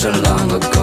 So long ago.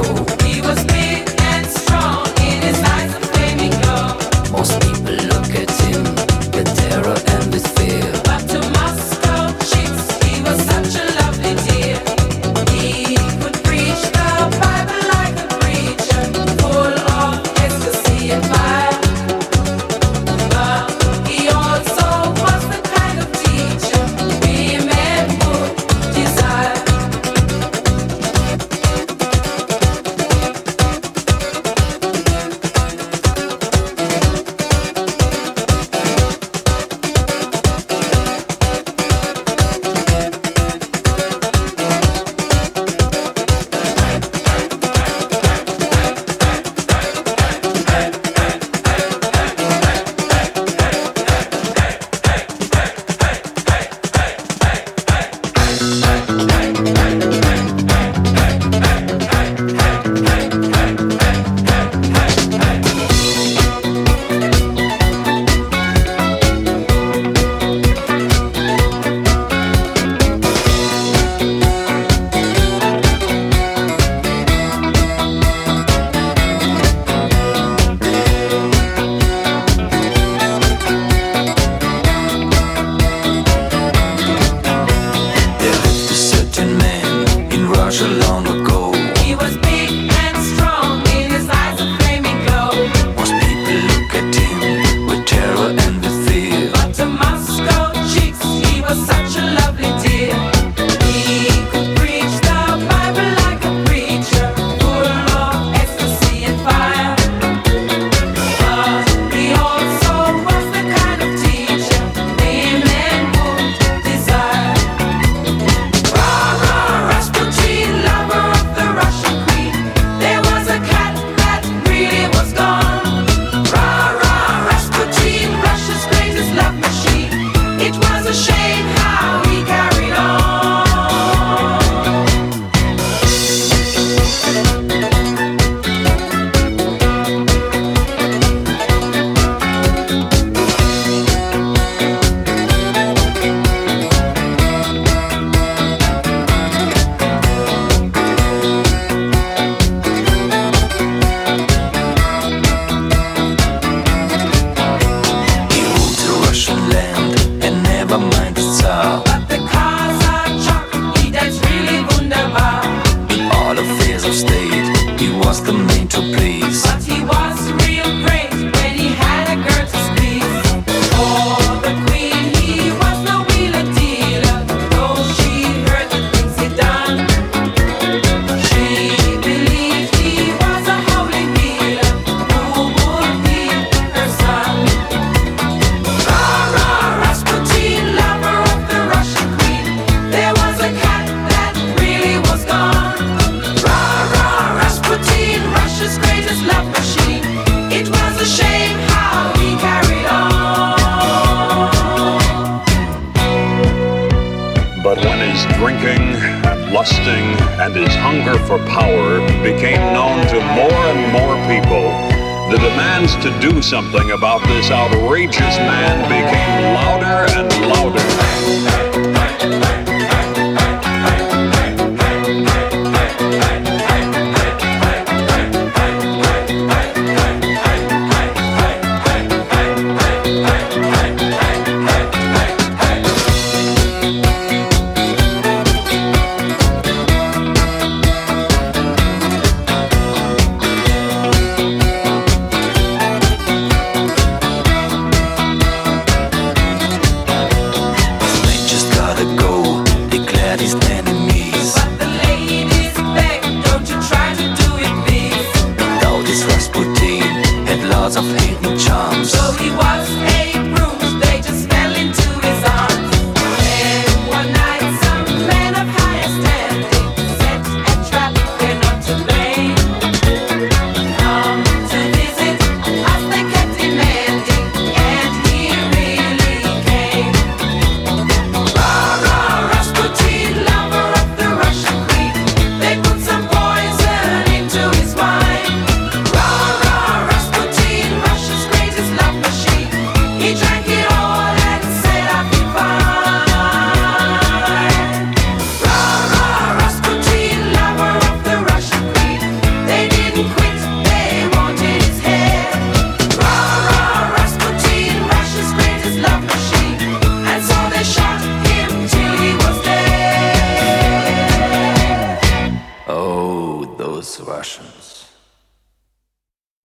是狼的狗。So please. lusting and his hunger for power became known to more and more people, the demands to do something about this outrageous man became louder and louder. of hate charms. So he was a